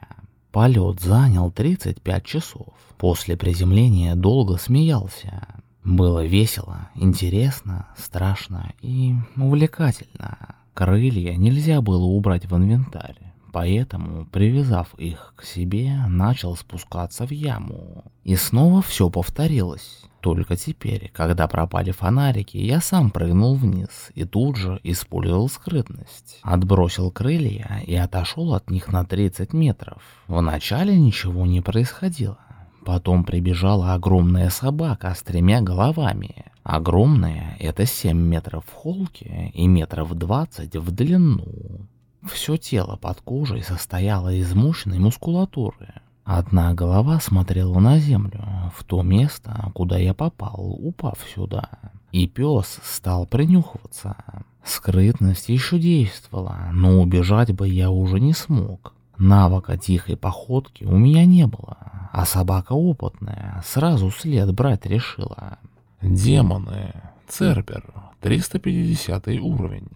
Speaker 1: Полет занял 35 часов. После приземления долго смеялся. Было весело, интересно, страшно и увлекательно. Крылья нельзя было убрать в инвентарь. Поэтому, привязав их к себе, начал спускаться в яму. И снова все повторилось. Только теперь, когда пропали фонарики, я сам прыгнул вниз и тут же использовал скрытность. Отбросил крылья и отошел от них на 30 метров. Вначале ничего не происходило. Потом прибежала огромная собака с тремя головами. Огромная — это 7 метров в холке и метров 20 в длину. Все тело под кожей состояло из мощной мускулатуры. Одна голова смотрела на землю, в то место, куда я попал, упав сюда. И пес стал принюхиваться. Скрытность еще действовала, но убежать бы я уже не смог. Навыка тихой походки у меня не было, а собака опытная сразу след брать решила.
Speaker 2: Демоны. Цербер. 350 уровень.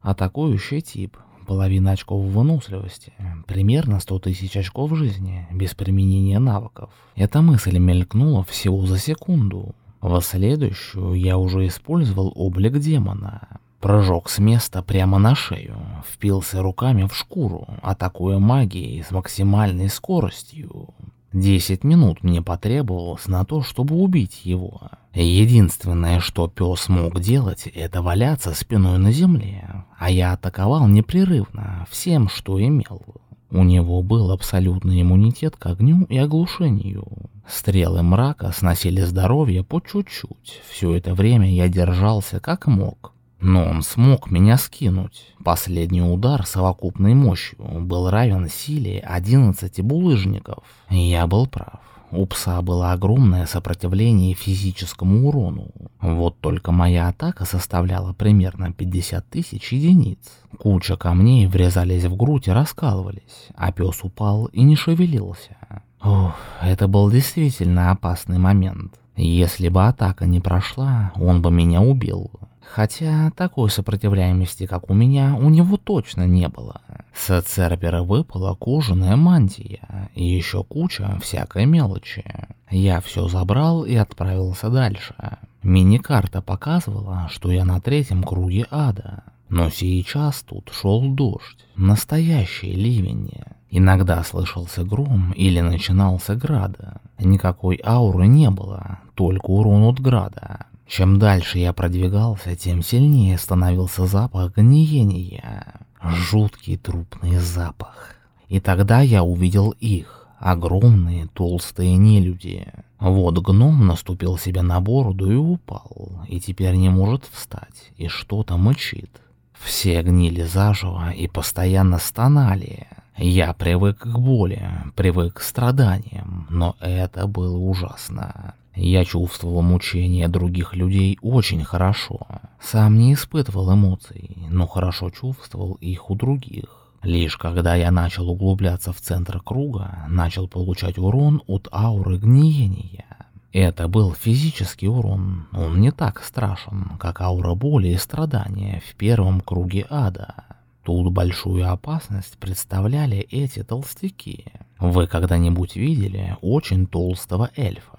Speaker 1: Атакующий тип половина очков выносливости, примерно 100 тысяч очков жизни, без применения навыков. Эта мысль мелькнула всего за секунду. В следующую я уже использовал облик демона. Прыжок с места прямо на шею, впился руками в шкуру, атакуя магией с максимальной скоростью. Десять минут мне потребовалось на то, чтобы убить его. Единственное, что пес мог делать, это валяться спиной на земле, а я атаковал непрерывно, всем, что имел. У него был абсолютный иммунитет к огню и оглушению. Стрелы мрака сносили здоровье по чуть-чуть. Все это время я держался как мог. Но он смог меня скинуть. Последний удар совокупной мощью был равен силе 11 булыжников. Я был прав. У пса было огромное сопротивление физическому урону. Вот только моя атака составляла примерно 50 тысяч единиц. Куча камней врезались в грудь и раскалывались, а пес упал и не шевелился. Ух, это был действительно опасный момент. Если бы атака не прошла, он бы меня убил. Хотя такой сопротивляемости, как у меня, у него точно не было. С Цербера выпала кожаная мантия и еще куча всякой мелочи. Я все забрал и отправился дальше. Мини-карта показывала, что я на третьем круге ада. Но сейчас тут шел дождь, настоящий ливень. Иногда слышался гром или начинался града. Никакой ауры не было, только урон от града. Чем дальше я продвигался, тем сильнее становился запах гниения. Жуткий трупный запах. И тогда я увидел их. Огромные толстые нелюди. Вот гном наступил себе на бороду и упал, и теперь не может встать, и что-то мычит. Все гнили заживо и постоянно стонали. Я привык к боли, привык к страданиям, но это было ужасно. Я чувствовал мучения других людей очень хорошо. Сам не испытывал эмоций, но хорошо чувствовал их у других. Лишь когда я начал углубляться в центр круга, начал получать урон от ауры гниения. Это был физический урон, он не так страшен, как аура боли и страдания в первом круге ада. Тут большую опасность представляли эти толстяки. Вы когда-нибудь видели очень толстого эльфа?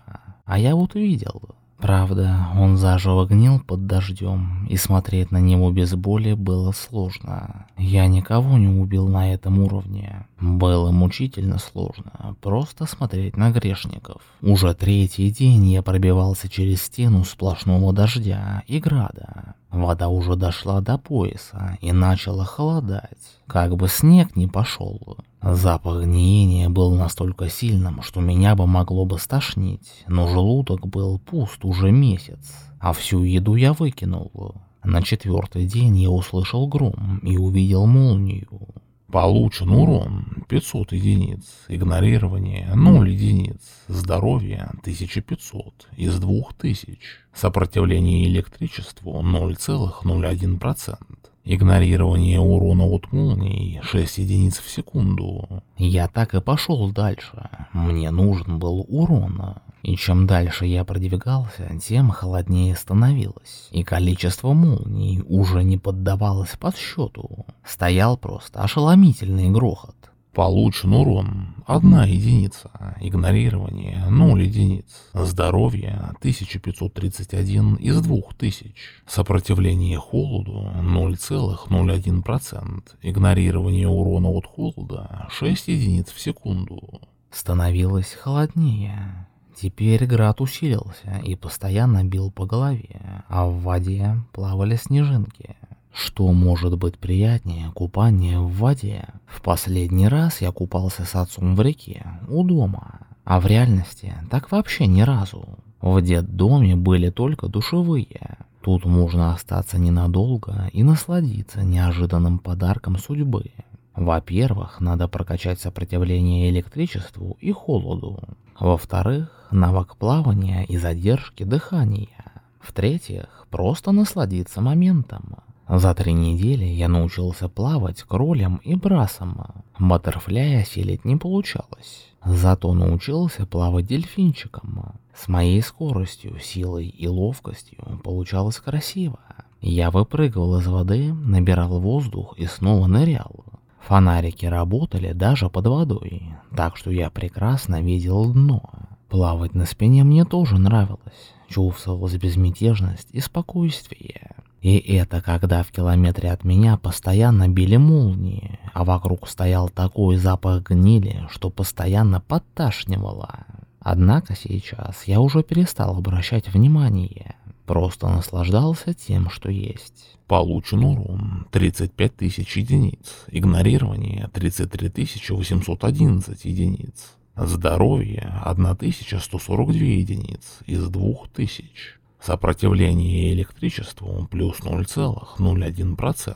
Speaker 1: А я вот видел. Правда, он заживо гнил под дождем, и смотреть на него без боли было сложно. Я никого не убил на этом уровне. Было мучительно сложно просто смотреть на грешников. Уже третий день я пробивался через стену сплошного дождя и града. Вода уже дошла до пояса и начала холодать, как бы снег не пошел. Запах гниения был настолько сильным, что меня бы могло бы стошнить, но желудок был пуст уже месяц, а всю еду я выкинул. На четвертый день я услышал гром и увидел молнию.
Speaker 2: Получен урон 500 единиц, игнорирование 0 единиц, здоровье 1500 из 2000, сопротивление электричеству 0,01%, игнорирование урона от молний 6 единиц в секунду.
Speaker 1: Я так и пошел дальше, мне нужен был урон. И чем дальше я продвигался, тем холоднее становилось, и количество молний уже не поддавалось подсчету. Стоял просто ошеломительный грохот.
Speaker 2: Получен урон 1 единица, игнорирование 0 единиц, здоровье 1531 из 2000, сопротивление холоду 0,01%, игнорирование урона от холода 6 единиц в секунду.
Speaker 1: Становилось холоднее. Теперь град усилился и постоянно бил по голове, а в воде плавали снежинки. Что может быть приятнее купания в воде? В последний раз я купался с отцом в реке, у дома. А в реальности так вообще ни разу. В детдоме были только душевые. Тут можно остаться ненадолго и насладиться неожиданным подарком судьбы. Во-первых, надо прокачать сопротивление электричеству и холоду. Во-вторых, навык плавания и задержки дыхания. В-третьих, просто насладиться моментом. За три недели я научился плавать кролем и брасом. Баттерфляя осилить не получалось. Зато научился плавать дельфинчиком. С моей скоростью, силой и ловкостью получалось красиво. Я выпрыгивал из воды, набирал воздух и снова нырял. Фонарики работали даже под водой, так что я прекрасно видел дно. Плавать на спине мне тоже нравилось. Чувствовалась безмятежность и спокойствие. И это когда в километре от меня постоянно били молнии, а вокруг стоял такой запах гнили, что постоянно подташнивало. Однако сейчас я уже перестал обращать внимание, просто наслаждался тем, что есть.
Speaker 2: Получен урон 35 тысяч единиц, игнорирование 33 811 единиц, здоровье 1142 единиц из 2000, Сопротивление электричеству плюс 0,01%.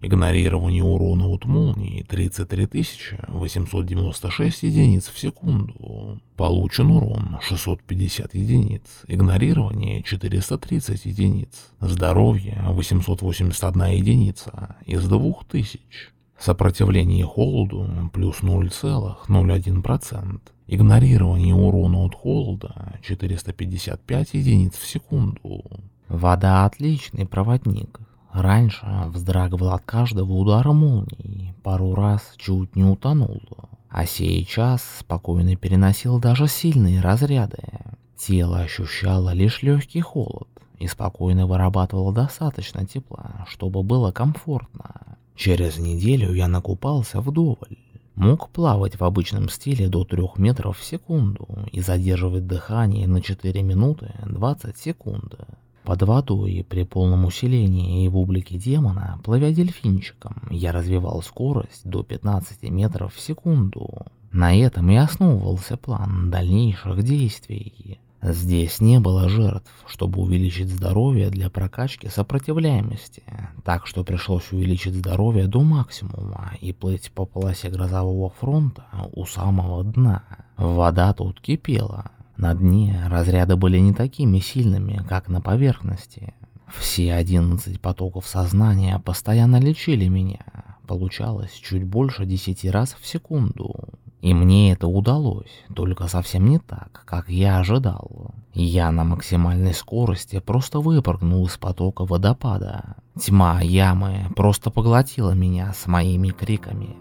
Speaker 2: Игнорирование урона от молнии 33 896 единиц в секунду. Получен урон 650 единиц. Игнорирование 430 единиц. Здоровье 881 единица из 2000. Сопротивление холоду плюс 0,01%. Игнорирование урона от холода 455 единиц в секунду.
Speaker 1: Вода отличный проводник. Раньше вздрагивал от каждого удара молнии, пару раз чуть не утонул. А сейчас спокойно переносил даже сильные разряды. Тело ощущало лишь легкий холод и спокойно вырабатывало достаточно тепла, чтобы было комфортно. Через неделю я накупался вдоволь. Мог плавать в обычном стиле до 3 метров в секунду и задерживать дыхание на 4 минуты 20 секунд. Под водой при полном усилении и в облике демона, плывя дельфинчиком, я развивал скорость до 15 метров в секунду. На этом и основывался план дальнейших действий. Здесь не было жертв, чтобы увеличить здоровье для прокачки сопротивляемости, так что пришлось увеличить здоровье до максимума и плыть по полосе грозового фронта у самого дна. Вода тут кипела. На дне разряды были не такими сильными, как на поверхности. Все 11 потоков сознания постоянно лечили меня. Получалось чуть больше 10 раз в секунду. И мне это удалось, только совсем не так, как я ожидал. Я на максимальной скорости просто выпрыгнул из потока водопада. Тьма ямы просто поглотила меня с моими криками.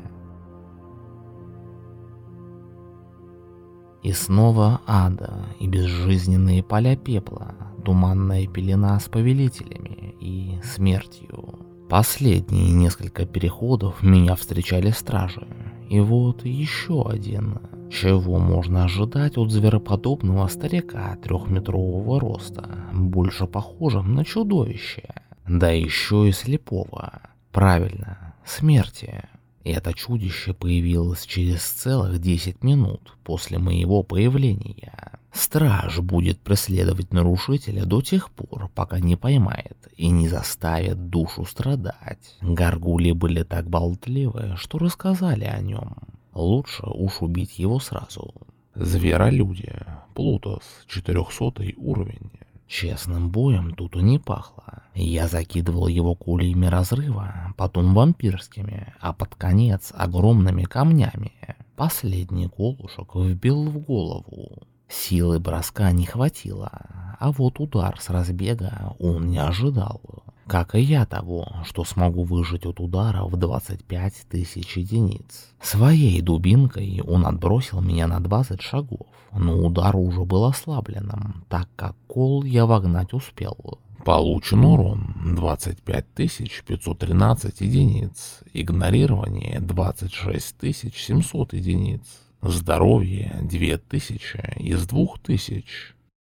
Speaker 1: И снова ада и безжизненные поля пепла, туманная пелена с повелителями и смертью. Последние несколько переходов меня встречали стражи, и вот еще один. Чего можно ожидать от звероподобного старика трехметрового роста, больше похожим на чудовище, да еще и слепого. Правильно, смерти. Это чудище появилось через целых 10 минут после моего появления. Страж будет преследовать нарушителя до тех пор, пока не поймает и не заставит душу страдать. Гаргули были так болтливы, что рассказали о нем. Лучше уж убить его сразу.
Speaker 2: Зверолюди. Плутос, 400 уровень.
Speaker 1: Честным боем тут и не пахло. Я закидывал его кулями разрыва, потом вампирскими, а под конец огромными камнями. Последний колушек вбил в голову. Силы броска не хватило, а вот удар с разбега он не ожидал. Как и я того, что смогу выжить от удара в 25 тысяч единиц. Своей дубинкой он отбросил меня на 20 шагов, но удар уже был ослабленным, так как кол я вогнать успел.
Speaker 2: Получен урон 25513 единиц, игнорирование 26700 единиц. Здоровье 2000 из 2000.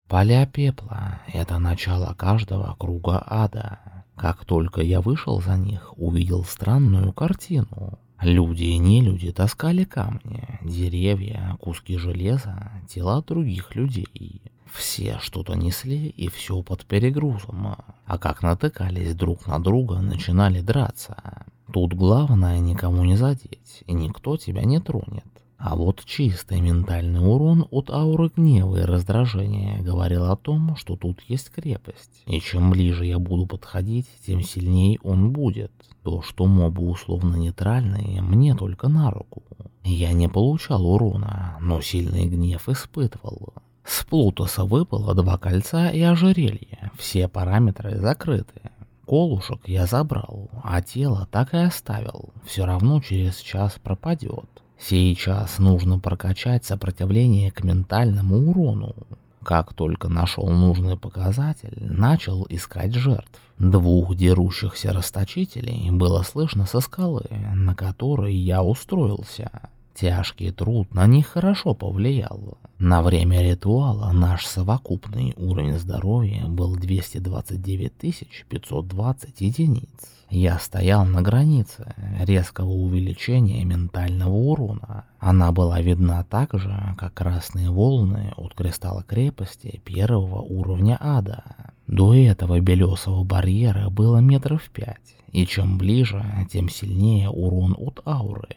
Speaker 1: Поля пепла — это начало каждого круга ада. Как только я вышел за них, увидел странную картину. Люди и нелюди таскали камни, деревья, куски железа, тела других людей. Все что-то несли и все под перегрузом. А как натыкались друг на друга, начинали драться. Тут главное никому не задеть, и никто тебя не тронет. А вот чистый ментальный урон от ауры гнева и раздражения говорил о том, что тут есть крепость. И чем ближе я буду подходить, тем сильнее он будет. То, что мобы условно нейтральные, мне только на руку. Я не получал урона, но сильный гнев испытывал. С Плутоса выпало два кольца и ожерелье, все параметры закрыты. Колушек я забрал, а тело так и оставил, все равно через час пропадет. Сейчас нужно прокачать сопротивление к ментальному урону. Как только нашел нужный показатель, начал искать жертв. Двух дерущихся расточителей было слышно со скалы, на которой я устроился. Тяжкий труд на них хорошо повлиял. На время ритуала наш совокупный уровень здоровья был 229 520 единиц. Я стоял на границе резкого увеличения ментального урона. Она была видна так же, как красные волны от кристалла крепости первого уровня ада. До этого белесого барьера было метров пять, и чем ближе, тем сильнее урон от ауры.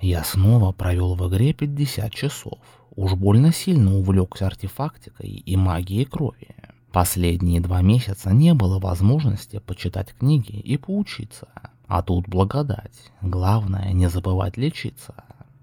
Speaker 1: Я снова провел в игре 50 часов. Уж больно сильно увлекся артефактикой и магией крови. Последние два месяца не было возможности почитать книги и поучиться. А тут благодать. Главное не забывать лечиться.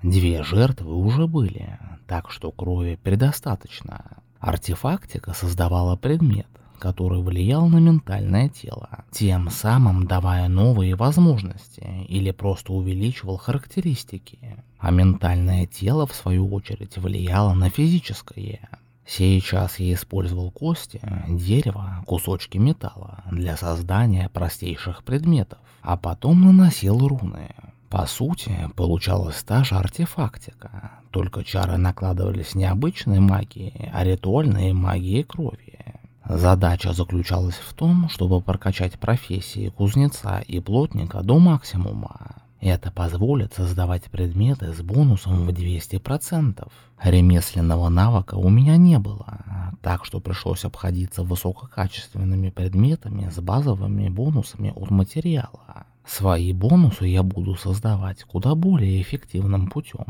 Speaker 1: Две жертвы уже были, так что крови предостаточно. Артефактика создавала предмет, который влиял на ментальное тело, тем самым давая новые возможности или просто увеличивал характеристики. А ментальное тело, в свою очередь, влияло на физическое. Сейчас я использовал кости, дерево, кусочки металла для создания простейших предметов, а потом наносил руны. По сути, получалась та же артефактика, только чары накладывались не обычной магией, а ритуальной магией крови. Задача заключалась в том, чтобы прокачать профессии кузнеца и плотника до максимума. Это позволит создавать предметы с бонусом в 200%. Ремесленного навыка у меня не было, так что пришлось обходиться высококачественными предметами с базовыми бонусами от материала. Свои бонусы я буду создавать куда более эффективным путем.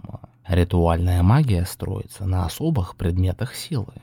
Speaker 1: Ритуальная магия строится на особых предметах силы,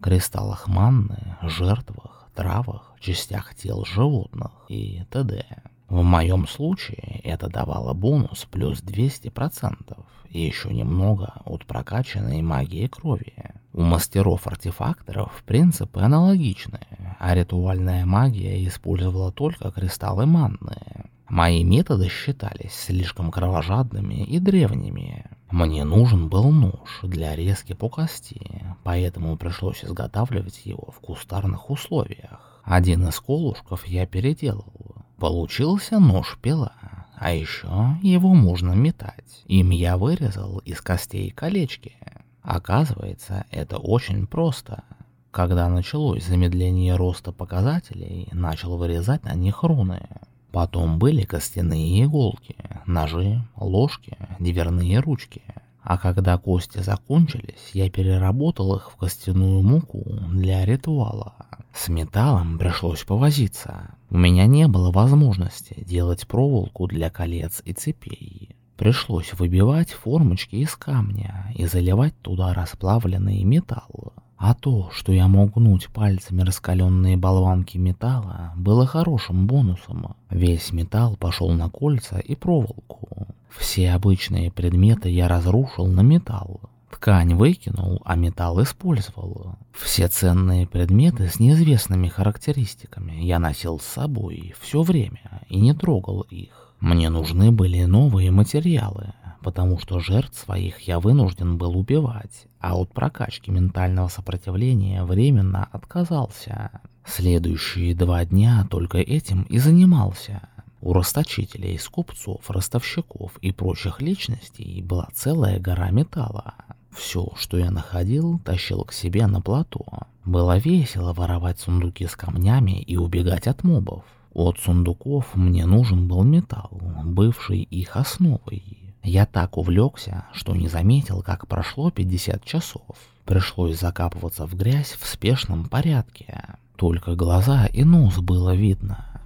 Speaker 1: кристаллах манны, жертвах, травах, частях тел животных и т.д. В моем случае это давало бонус плюс 200% и еще немного от прокачанной магии крови. У мастеров-артефакторов принципы аналогичны, а ритуальная магия использовала только кристаллы манны. Мои методы считались слишком кровожадными и древними. Мне нужен был нож для резки по кости, поэтому пришлось изготавливать его в кустарных условиях. Один из колушков я переделал. Получился нож-пила, а еще его можно метать. Им я вырезал из костей колечки. Оказывается, это очень просто. Когда началось замедление роста показателей, начал вырезать на них руны. Потом были костяные иголки, ножи, ложки, дверные ручки. А когда кости закончились, я переработал их в костяную муку для ритуала. С металлом пришлось повозиться. У меня не было возможности делать проволоку для колец и цепей. Пришлось выбивать формочки из камня и заливать туда расплавленный металл. А то, что я мог гнуть пальцами раскаленные болванки металла, было хорошим бонусом. Весь металл пошел на кольца и проволоку. Все обычные предметы я разрушил на металл. Ткань выкинул, а металл использовал. Все ценные предметы с неизвестными характеристиками я носил с собой все время и не трогал их. Мне нужны были новые материалы, потому что жертв своих я вынужден был убивать, а от прокачки ментального сопротивления временно отказался. Следующие два дня только этим и занимался. У расточителей, скупцов, ростовщиков и прочих личностей была целая гора металла. Все, что я находил, тащил к себе на плато. Было весело воровать сундуки с камнями и убегать от мобов. От сундуков мне нужен был металл, бывший их основой. Я так увлекся, что не заметил, как прошло 50 часов. Пришлось закапываться в грязь в спешном порядке. Только глаза и нос было видно.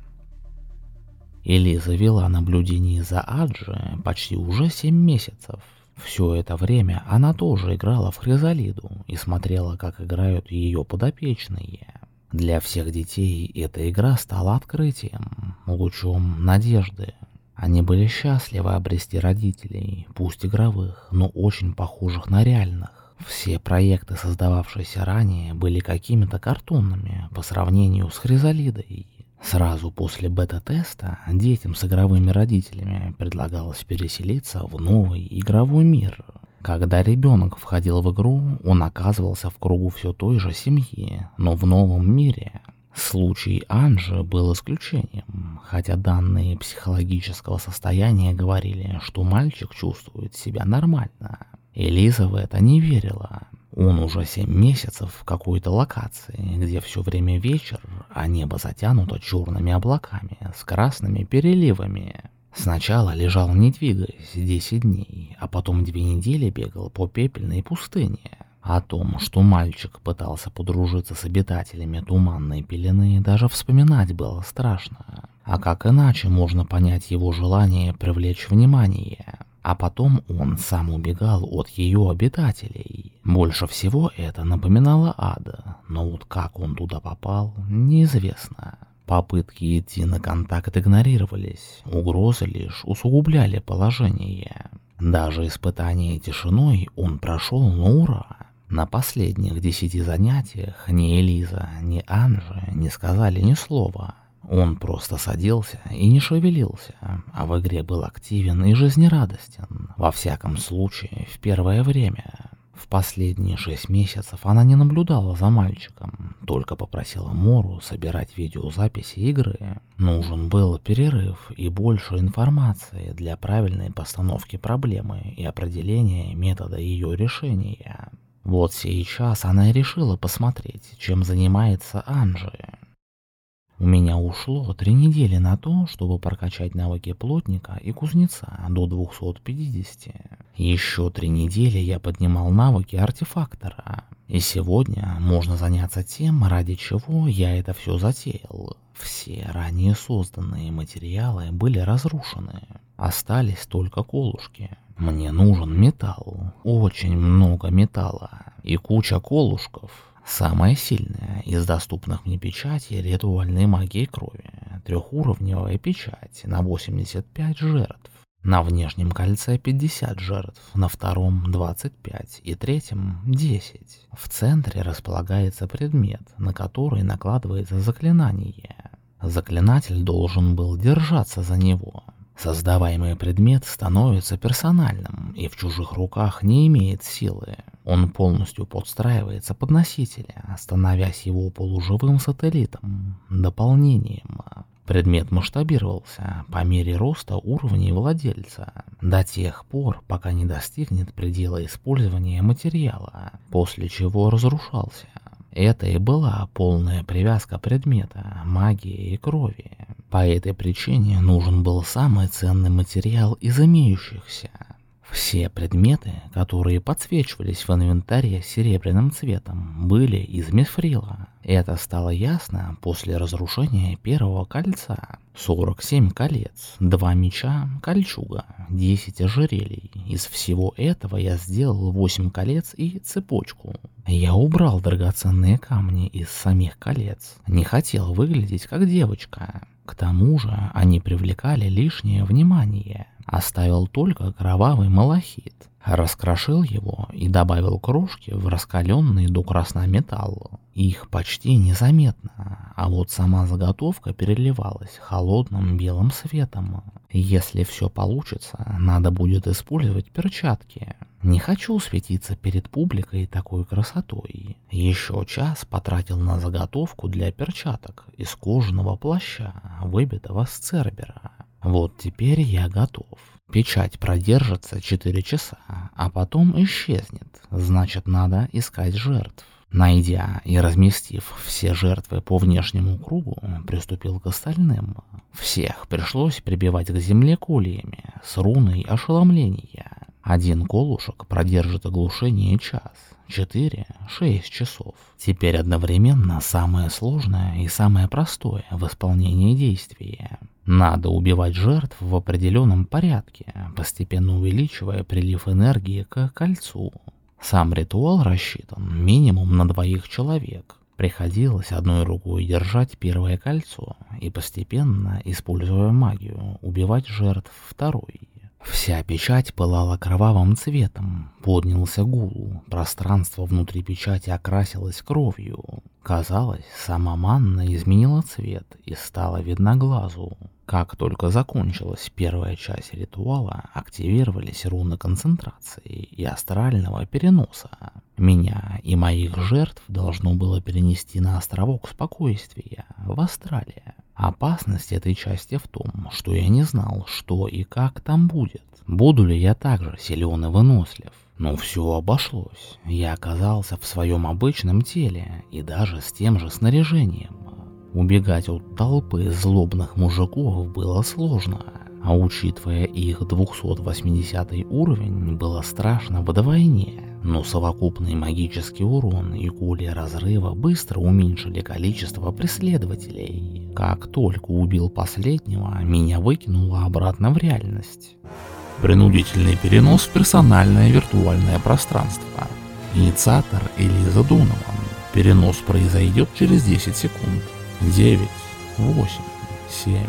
Speaker 1: Элиза вела наблюдение за Аджи почти уже 7 месяцев. Все это время она тоже играла в Хризалиду и смотрела, как играют ее подопечные. Для всех детей эта игра стала открытием, лучом надежды. Они были счастливы обрести родителей, пусть игровых, но очень похожих на реальных. Все проекты, создававшиеся ранее, были какими-то картонными по сравнению с Хризалидой. Сразу после бета-теста детям с игровыми родителями предлагалось переселиться в новый игровой мир. Когда ребенок входил в игру, он оказывался в кругу все той же семьи, но в новом мире. Случай Анжи был исключением, хотя данные психологического состояния говорили, что мальчик чувствует себя нормально. Элиза в это не верила. Он уже семь месяцев в какой-то локации, где все время вечер, а небо затянуто черными облаками с красными переливами. Сначала лежал не двигаясь 10 дней, а потом две недели бегал по пепельной пустыне. О том, что мальчик пытался подружиться с обитателями туманной пелены, даже вспоминать было страшно. А как иначе можно понять его желание привлечь внимание? А потом он сам убегал от ее обитателей. Больше всего это напоминало ада, но вот как он туда попал, неизвестно. Попытки идти на контакт игнорировались, угрозы лишь усугубляли положение. Даже испытание тишиной он прошел на ура. На последних десяти занятиях ни Элиза, ни Анжи не сказали ни слова. Он просто садился и не шевелился, а в игре был активен и жизнерадостен, во всяком случае, в первое время. В последние шесть месяцев она не наблюдала за мальчиком, только попросила Мору собирать видеозаписи игры. Нужен был перерыв и больше информации для правильной постановки проблемы и определения метода ее решения. Вот сейчас она и решила посмотреть, чем занимается Анжи. У меня ушло три недели на то, чтобы прокачать навыки плотника и кузнеца до 250. Еще три недели я поднимал навыки артефактора. И сегодня можно заняться тем, ради чего я это все затеял. Все ранее созданные материалы были разрушены. Остались только колушки. Мне нужен металл. Очень много металла. И куча колушков. Самая сильная из доступных мне печатей ритуальной магии крови. Трехуровневая печать на 85 жертв. На внешнем кольце 50 жертв, на втором 25 и третьем 10. В центре располагается предмет, на который накладывается заклинание. Заклинатель должен был держаться за него. Создаваемый предмет становится персональным и в чужих руках не имеет силы. Он полностью подстраивается под носителя, становясь его полуживым сателлитом, дополнением. Предмет масштабировался по мере роста уровней владельца, до тех пор, пока не достигнет предела использования материала, после чего разрушался. Это и была полная привязка предмета, магии и крови. По этой причине нужен был самый ценный материал из имеющихся. Все предметы, которые подсвечивались в инвентаре серебряным цветом, были из мифрила. Это стало ясно после разрушения первого кольца. 47 колец, 2 меча, кольчуга, 10 ожерелий. Из всего этого я сделал 8 колец и цепочку. Я убрал драгоценные камни из самих колец. Не хотел выглядеть как девочка. К тому же они привлекали лишнее внимание. Оставил только кровавый малахит. Раскрошил его и добавил крошки в раскаленный до красна металл. Их почти незаметно, а вот сама заготовка переливалась холодным белым светом. Если все получится, надо будет использовать перчатки. Не хочу светиться перед публикой такой красотой. Еще час потратил на заготовку для перчаток из кожаного плаща, выбитого с цербера. Вот теперь я готов. Печать продержится 4 часа, а потом исчезнет. Значит, надо искать жертв. Найдя и разместив все жертвы по внешнему кругу, приступил к остальным. Всех пришлось прибивать к земле кольями с руной ошеломления. Один колушек продержит оглушение час, четыре, шесть часов. Теперь одновременно самое сложное и самое простое в исполнении действия. Надо убивать жертв в определенном порядке, постепенно увеличивая прилив энергии к кольцу. Сам ритуал рассчитан минимум на двоих человек. Приходилось одной рукой держать первое кольцо и постепенно, используя магию, убивать жертв второй. Вся печать пылала кровавым цветом, поднялся гул, пространство внутри печати окрасилось кровью. Казалось, сама манна изменила цвет и стала видна глазу. Как только закончилась первая часть ритуала, активировались руны концентрации и астрального переноса. Меня и моих жертв должно было перенести на островок спокойствия в Астрале. Опасность этой части в том, что я не знал, что и как там будет. Буду ли я также силен и вынослив? Но все обошлось. Я оказался в своем обычном теле и даже с тем же снаряжением. Убегать от толпы злобных мужиков было сложно, а учитывая их 280 уровень, было страшно вдвойне.
Speaker 3: но совокупный магический урон и кули разрыва быстро уменьшили количество преследователей. Как только убил последнего, меня выкинуло обратно в реальность.
Speaker 1: Принудительный перенос в персональное виртуальное пространство. Инициатор Элиза Донован. Перенос произойдет через 10 секунд. 9, 8, 7,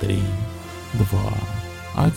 Speaker 1: 3, 2, 1.